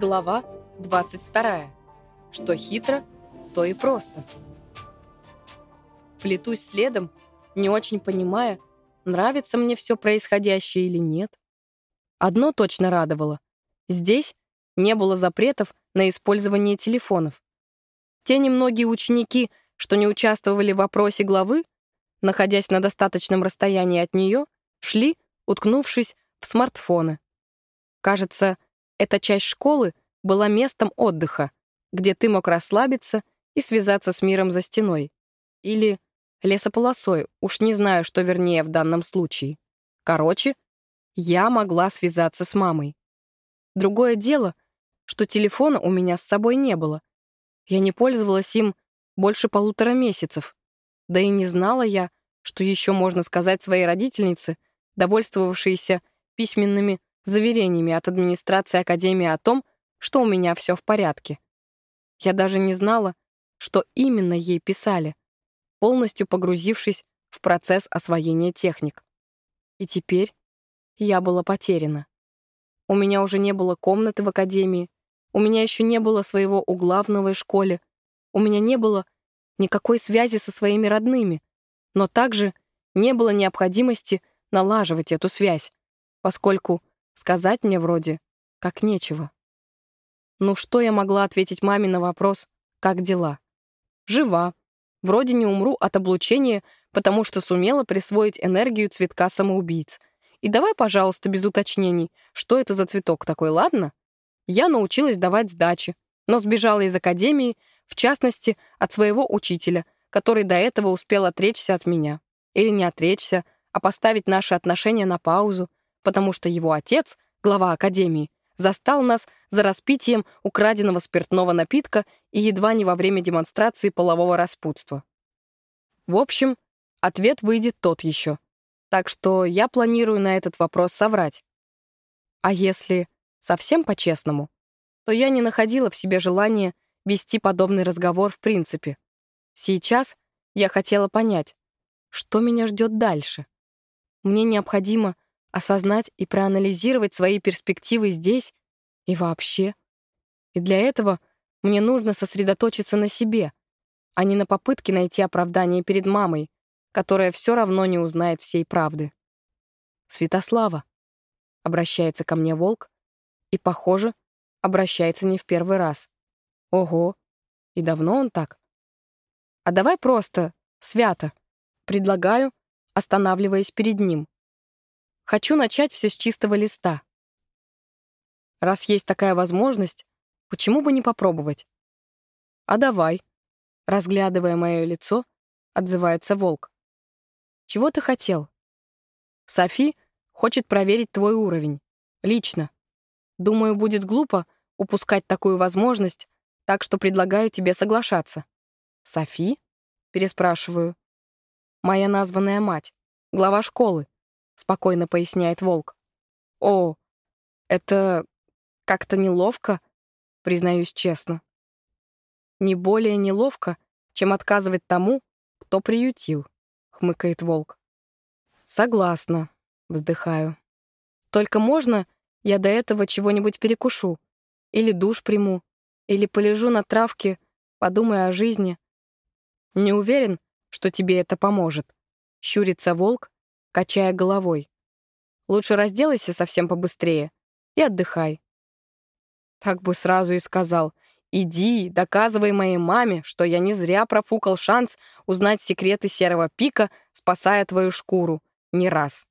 Глава 22. Что хитро, то и просто. Плетусь следом, не очень понимая, нравится мне все происходящее или нет. Одно точно радовало. Здесь не было запретов на использование телефонов. Те немногие ученики, что не участвовали в опросе главы, находясь на достаточном расстоянии от нее, шли, уткнувшись в смартфоны. Кажется, эта часть школы была местом отдыха, где ты мог расслабиться и связаться с миром за стеной. Или лесополосой, уж не знаю, что вернее в данном случае. Короче, я могла связаться с мамой. Другое дело, что телефона у меня с собой не было. Я не пользовалась им больше полутора месяцев. Да и не знала я, что еще можно сказать своей родительнице, довольствовавшейся письменными заверениями от администрации Академии о том, что у меня все в порядке. Я даже не знала, что именно ей писали, полностью погрузившись в процесс освоения техник. И теперь я была потеряна. У меня уже не было комнаты в академии, у меня еще не было своего угла в новой школе, у меня не было никакой связи со своими родными, но также не было необходимости налаживать эту связь, поскольку Сказать мне вроде как нечего. Ну что я могла ответить маме на вопрос «Как дела?» Жива. Вроде не умру от облучения, потому что сумела присвоить энергию цветка самоубийц. И давай, пожалуйста, без уточнений, что это за цветок такой, ладно? Я научилась давать сдачи, но сбежала из академии, в частности, от своего учителя, который до этого успел отречься от меня. Или не отречься, а поставить наши отношения на паузу, потому что его отец, глава академии, застал нас за распитием украденного спиртного напитка и едва не во время демонстрации полового распутства. В общем, ответ выйдет тот еще. Так что я планирую на этот вопрос соврать. А если совсем по-честному, то я не находила в себе желания вести подобный разговор в принципе. Сейчас я хотела понять, что меня ждет дальше. Мне необходимо осознать и проанализировать свои перспективы здесь и вообще. И для этого мне нужно сосредоточиться на себе, а не на попытке найти оправдание перед мамой, которая все равно не узнает всей правды. «Святослава», — обращается ко мне волк, и, похоже, обращается не в первый раз. Ого, и давно он так? А давай просто, свято, предлагаю, останавливаясь перед ним. Хочу начать все с чистого листа. Раз есть такая возможность, почему бы не попробовать? А давай. Разглядывая мое лицо, отзывается волк. Чего ты хотел? Софи хочет проверить твой уровень. Лично. Думаю, будет глупо упускать такую возможность, так что предлагаю тебе соглашаться. Софи? Переспрашиваю. Моя названная мать, глава школы спокойно поясняет Волк. О, это как-то неловко, признаюсь честно. Не более неловко, чем отказывать тому, кто приютил, хмыкает Волк. Согласна, вздыхаю. Только можно я до этого чего-нибудь перекушу? Или душ приму? Или полежу на травке, подумаю о жизни? Не уверен, что тебе это поможет. Щурится волк, качая головой. «Лучше разделайся совсем побыстрее и отдыхай». Так бы сразу и сказал. «Иди, доказывай моей маме, что я не зря профукал шанс узнать секреты серого пика, спасая твою шкуру. Не раз.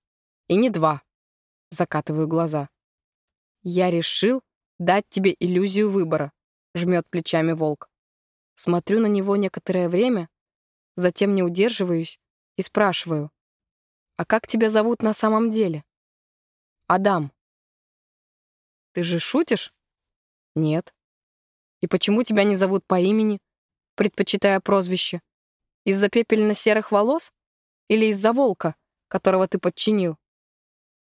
И не два». Закатываю глаза. «Я решил дать тебе иллюзию выбора», — жмет плечами волк. Смотрю на него некоторое время, затем не удерживаюсь и спрашиваю. А как тебя зовут на самом деле? Адам. Ты же шутишь? Нет. И почему тебя не зовут по имени, предпочитая прозвище? Из-за пепельно-серых волос? Или из-за волка, которого ты подчинил?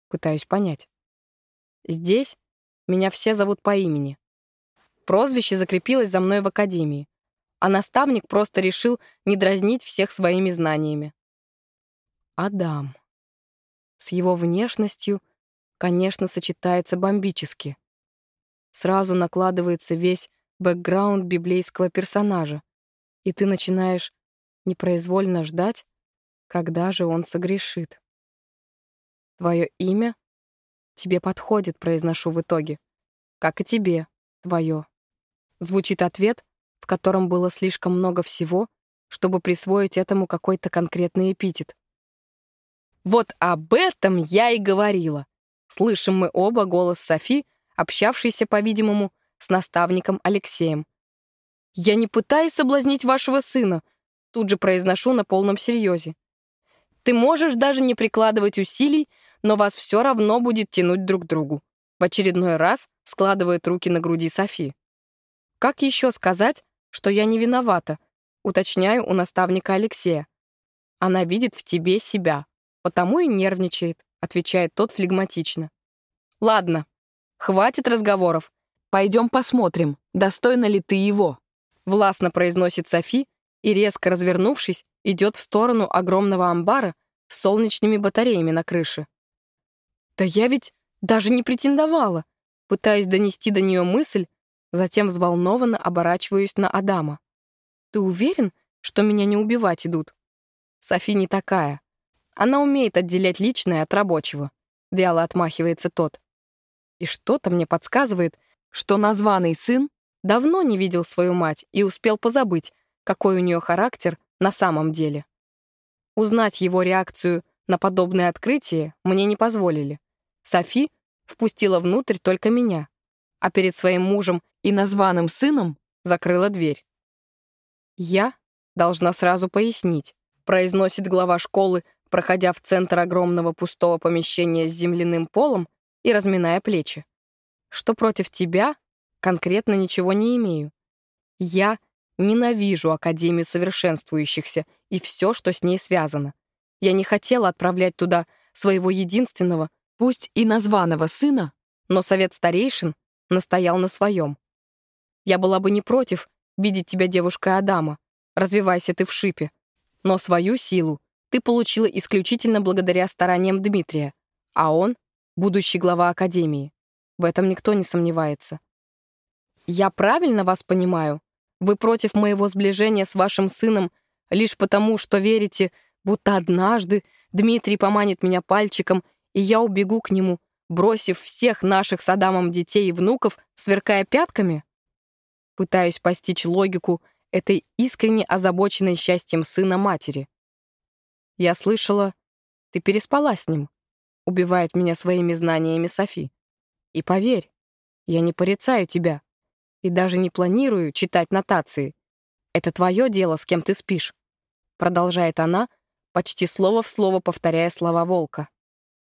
Пытаюсь понять. Здесь меня все зовут по имени. Прозвище закрепилось за мной в академии, а наставник просто решил не дразнить всех своими знаниями. Адам. С его внешностью, конечно, сочетается бомбически. сразу накладывается весь бэкграунд библейского персонажа, и ты начинаешь непроизвольно ждать, когда же он согрешит. Твое имя тебе подходит, произношу в итоге. Как и тебе, твое. Звучит ответ, в котором было слишком много всего, чтобы присвоить этому какой-то конкретный эпитет. Вот об этом я и говорила. Слышим мы оба голос Софи, общавшейся, по-видимому, с наставником Алексеем. «Я не пытаюсь соблазнить вашего сына», тут же произношу на полном серьезе. «Ты можешь даже не прикладывать усилий, но вас все равно будет тянуть друг к другу». В очередной раз складывает руки на груди Софи. «Как еще сказать, что я не виновата?» Уточняю у наставника Алексея. «Она видит в тебе себя, потому и нервничает», отвечает тот флегматично. «Ладно, хватит разговоров. Пойдем посмотрим, достойна ли ты его», властно произносит Софи и, резко развернувшись, идет в сторону огромного амбара с солнечными батареями на крыше. «Да я ведь даже не претендовала», пытаясь донести до нее мысль, затем взволнованно оборачиваюсь на Адама. «Ты уверен, что меня не убивать идут?» Софи не такая. Она умеет отделять личное от рабочего. Вяло отмахивается тот. И что-то мне подсказывает, что названный сын давно не видел свою мать и успел позабыть, какой у нее характер на самом деле. Узнать его реакцию на подобное открытие мне не позволили. Софи впустила внутрь только меня, а перед своим мужем и названным сыном закрыла дверь. «Я должна сразу пояснить», произносит глава школы, проходя в центр огромного пустого помещения с земляным полом и разминая плечи, что против тебя конкретно ничего не имею. Я ненавижу Академию совершенствующихся и все, что с ней связано. Я не хотела отправлять туда своего единственного, пусть и названного сына, но совет старейшин настоял на своем. Я была бы не против видеть тебя девушкой Адама, развивайся ты в шипе, но свою силу ты получила исключительно благодаря стараниям Дмитрия, а он — будущий глава Академии. В этом никто не сомневается. Я правильно вас понимаю? Вы против моего сближения с вашим сыном лишь потому, что верите, будто однажды Дмитрий поманит меня пальчиком, и я убегу к нему, бросив всех наших с Адамом детей и внуков, сверкая пятками? Пытаюсь постичь логику этой искренне озабоченной счастьем сына матери. Я слышала, ты переспала с ним, убивает меня своими знаниями Софи. И поверь, я не порицаю тебя и даже не планирую читать нотации. Это твое дело, с кем ты спишь», — продолжает она, почти слово в слово повторяя слова волка.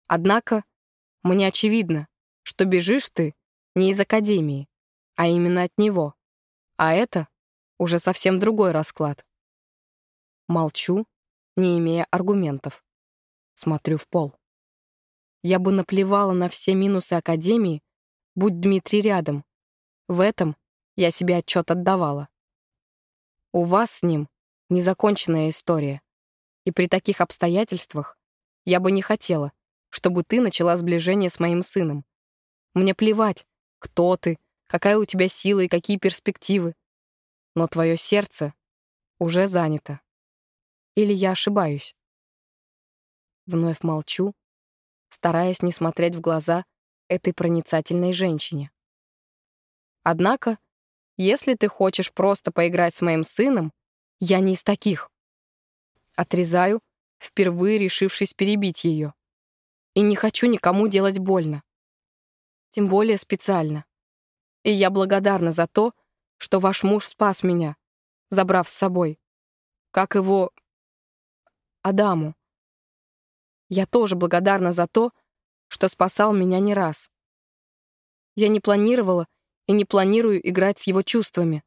«Однако мне очевидно, что бежишь ты не из Академии, а именно от него. А это уже совсем другой расклад». Молчу, не имея аргументов. Смотрю в пол. Я бы наплевала на все минусы Академии, будь Дмитрий рядом, в этом я себе отчет отдавала. У вас с ним незаконченная история. И при таких обстоятельствах я бы не хотела, чтобы ты начала сближение с моим сыном. Мне плевать, кто ты, какая у тебя сила и какие перспективы. Но твое сердце уже занято. Или я ошибаюсь? Вновь молчу, стараясь не смотреть в глаза этой проницательной женщине. Однако, если ты хочешь просто поиграть с моим сыном, я не из таких. Отрезаю, впервые решившись перебить ее. И не хочу никому делать больно. Тем более специально. И я благодарна за то, что ваш муж спас меня, забрав с собой. Как его... Адаму. Я тоже благодарна за то, что спасал меня не раз. Я не планировала и не планирую играть с его чувствами.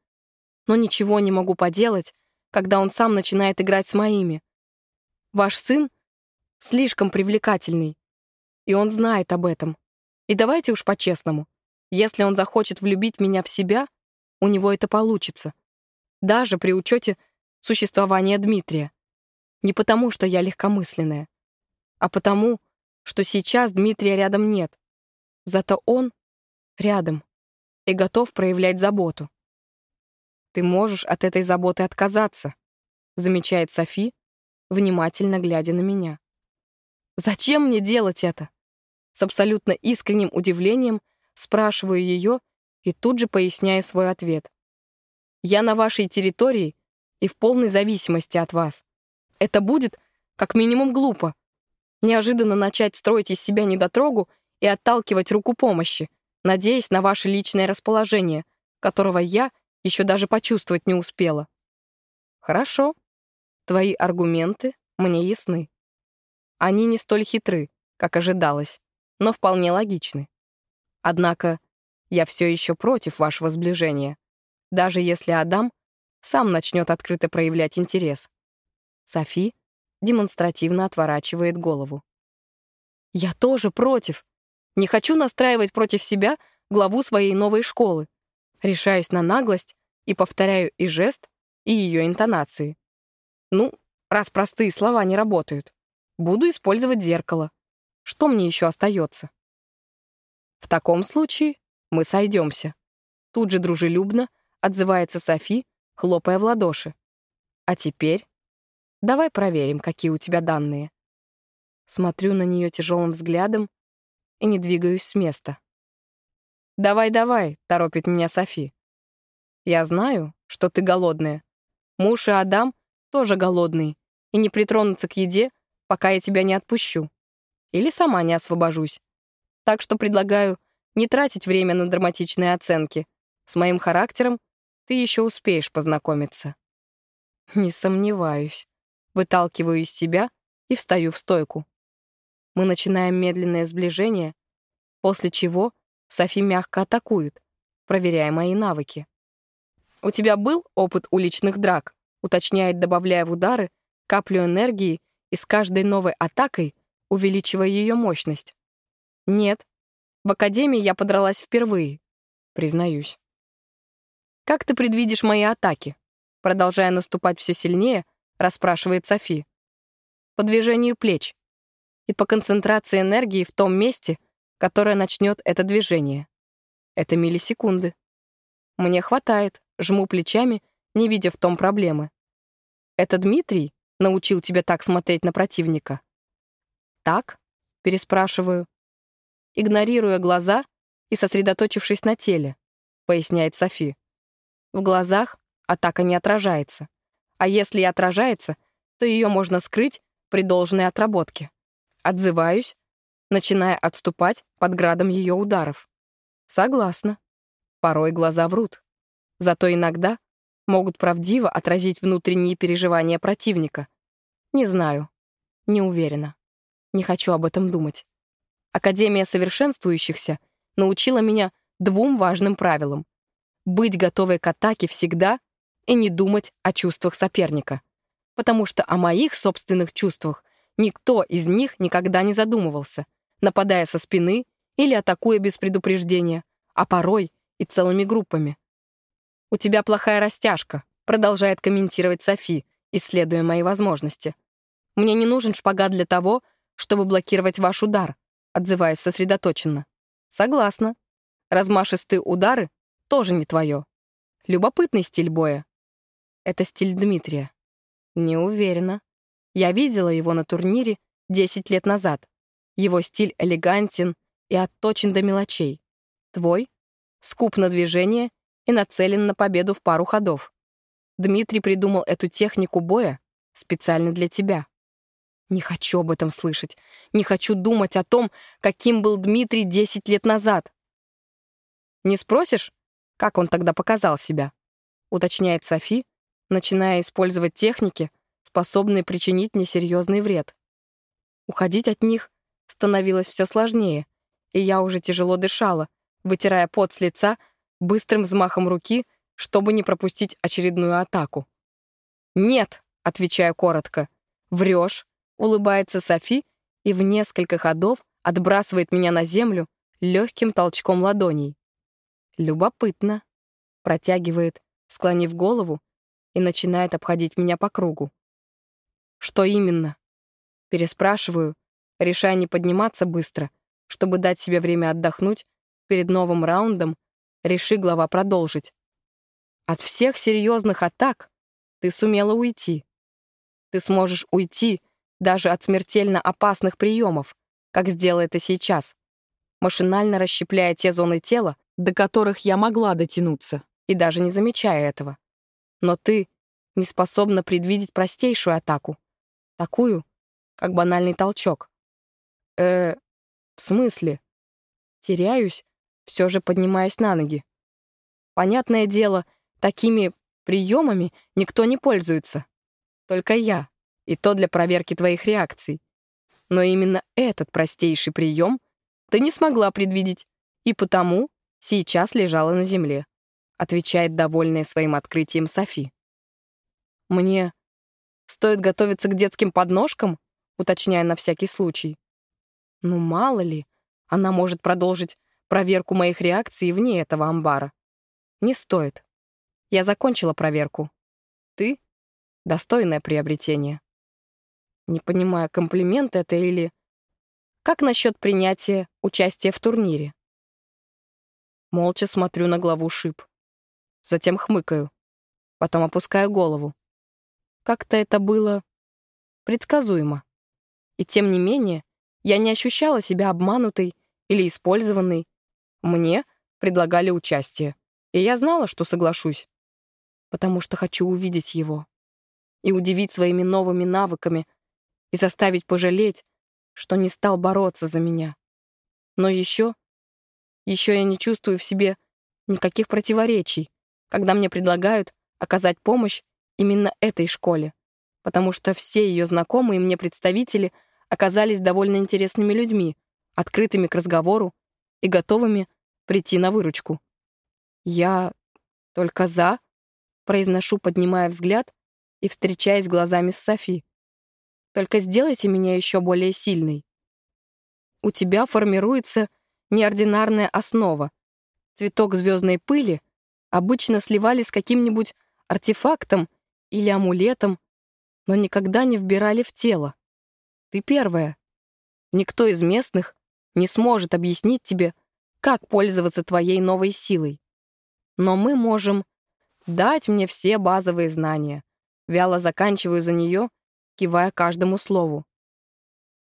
Но ничего не могу поделать, когда он сам начинает играть с моими. Ваш сын слишком привлекательный, и он знает об этом. И давайте уж по-честному. Если он захочет влюбить меня в себя, у него это получится. Даже при учете существования Дмитрия. Не потому, что я легкомысленная, а потому, что сейчас Дмитрия рядом нет. Зато он рядом и готов проявлять заботу. Ты можешь от этой заботы отказаться, замечает Софи, внимательно глядя на меня. Зачем мне делать это? С абсолютно искренним удивлением спрашиваю ее и тут же поясняю свой ответ. Я на вашей территории и в полной зависимости от вас. Это будет как минимум глупо. Неожиданно начать строить из себя недотрогу и отталкивать руку помощи, надеясь на ваше личное расположение, которого я еще даже почувствовать не успела. Хорошо. Твои аргументы мне ясны. Они не столь хитры, как ожидалось, но вполне логичны. Однако я все еще против вашего сближения, даже если Адам сам начнет открыто проявлять интерес. Софи демонстративно отворачивает голову. «Я тоже против. Не хочу настраивать против себя главу своей новой школы. Решаюсь на наглость и повторяю и жест, и ее интонации. Ну, раз простые слова не работают, буду использовать зеркало. Что мне еще остается? В таком случае мы сойдемся. Тут же дружелюбно отзывается Софи, хлопая в ладоши. А теперь давай проверим, какие у тебя данные. Смотрю на нее тяжелым взглядом и не двигаюсь с места. «Давай-давай», — торопит меня Софи. «Я знаю, что ты голодная. Муж и Адам тоже голодные, и не притронутся к еде, пока я тебя не отпущу. Или сама не освобожусь. Так что предлагаю не тратить время на драматичные оценки. С моим характером ты еще успеешь познакомиться». Не сомневаюсь. Выталкиваю из себя и встаю в стойку. Мы начинаем медленное сближение, после чего Софи мягко атакует, проверяя мои навыки. «У тебя был опыт уличных драк?» уточняет, добавляя в удары каплю энергии и с каждой новой атакой увеличивая ее мощность. «Нет. В академии я подралась впервые», признаюсь. «Как ты предвидишь мои атаки?» Продолжая наступать все сильнее, расспрашивает Софи. «По движению плеч и по концентрации энергии в том месте, которая начнет это движение. Это миллисекунды. Мне хватает, жму плечами, не видя в том проблемы. Это Дмитрий научил тебя так смотреть на противника? Так? Переспрашиваю. Игнорируя глаза и сосредоточившись на теле, поясняет Софи. В глазах атака не отражается. А если и отражается, то ее можно скрыть при должной отработке. Отзываюсь, начиная отступать под градом ее ударов. Согласна. Порой глаза врут. Зато иногда могут правдиво отразить внутренние переживания противника. Не знаю. Не уверена. Не хочу об этом думать. Академия совершенствующихся научила меня двум важным правилам. Быть готовой к атаке всегда и не думать о чувствах соперника. Потому что о моих собственных чувствах никто из них никогда не задумывался — нападая со спины или атакуя без предупреждения, а порой и целыми группами. «У тебя плохая растяжка», — продолжает комментировать Софи, исследуя мои возможности. «Мне не нужен шпагат для того, чтобы блокировать ваш удар», отзываясь сосредоточенно. «Согласна. Размашистые удары тоже не твое. Любопытный стиль боя. Это стиль Дмитрия. Не уверена. Я видела его на турнире 10 лет назад. Его стиль элегантен и отточен до мелочей. Твой — скуп на движение и нацелен на победу в пару ходов. Дмитрий придумал эту технику боя специально для тебя. Не хочу об этом слышать. Не хочу думать о том, каким был Дмитрий 10 лет назад. Не спросишь, как он тогда показал себя? Уточняет Софи, начиная использовать техники, способные причинить мне серьезный вред. Уходить от них становилось все сложнее, и я уже тяжело дышала, вытирая пот с лица быстрым взмахом руки, чтобы не пропустить очередную атаку. «Нет!» — отвечаю коротко. «Врешь!» — улыбается Софи и в несколько ходов отбрасывает меня на землю легким толчком ладоней. «Любопытно!» — протягивает, склонив голову, и начинает обходить меня по кругу. «Что именно?» Переспрашиваю, решая не подниматься быстро, чтобы дать себе время отдохнуть перед новым раундом, реши глава продолжить. От всех серьезных атак ты сумела уйти. Ты сможешь уйти даже от смертельно опасных приемов, как сделай это сейчас, машинально расщепляя те зоны тела, до которых я могла дотянуться, и даже не замечая этого. Но ты не способна предвидеть простейшую атаку, такую, как банальный толчок. Э, в смысле? Теряюсь, все же поднимаясь на ноги. Понятное дело, такими приемами никто не пользуется. Только я, и то для проверки твоих реакций. Но именно этот простейший прием ты не смогла предвидеть, и потому сейчас лежала на земле, отвечает довольная своим открытием Софи. Мне стоит готовиться к детским подножкам, уточняя на всякий случай. Ну, мало ли, она может продолжить проверку моих реакций вне этого амбара. Не стоит. Я закончила проверку. Ты — достойное приобретение. Не понимаю, комплимент это или... Как насчет принятия участия в турнире? Молча смотрю на главу шип. Затем хмыкаю. Потом опускаю голову. Как-то это было предсказуемо. И тем не менее, я не ощущала себя обманутой или использованной. Мне предлагали участие, и я знала, что соглашусь, потому что хочу увидеть его и удивить своими новыми навыками и заставить пожалеть, что не стал бороться за меня. Но еще, еще я не чувствую в себе никаких противоречий, когда мне предлагают оказать помощь именно этой школе, потому что все ее знакомые мне представители — оказались довольно интересными людьми, открытыми к разговору и готовыми прийти на выручку. «Я только за», — произношу, поднимая взгляд и встречаясь глазами с Софи. «Только сделайте меня еще более сильной. У тебя формируется неординарная основа. Цветок звездной пыли обычно сливали с каким-нибудь артефактом или амулетом, но никогда не вбирали в тело. Ты первая. Никто из местных не сможет объяснить тебе, как пользоваться твоей новой силой. Но мы можем дать мне все базовые знания. Вяло заканчиваю за нее, кивая каждому слову.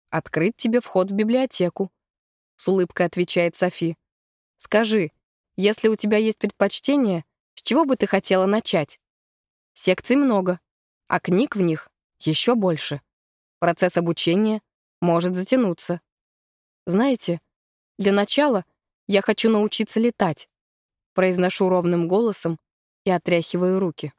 «Открыть тебе вход в библиотеку», — с улыбкой отвечает Софи. «Скажи, если у тебя есть предпочтение, с чего бы ты хотела начать? Секций много, а книг в них еще больше. Процесс обучения может затянуться. Знаете, для начала я хочу научиться летать. Произношу ровным голосом и отряхиваю руки.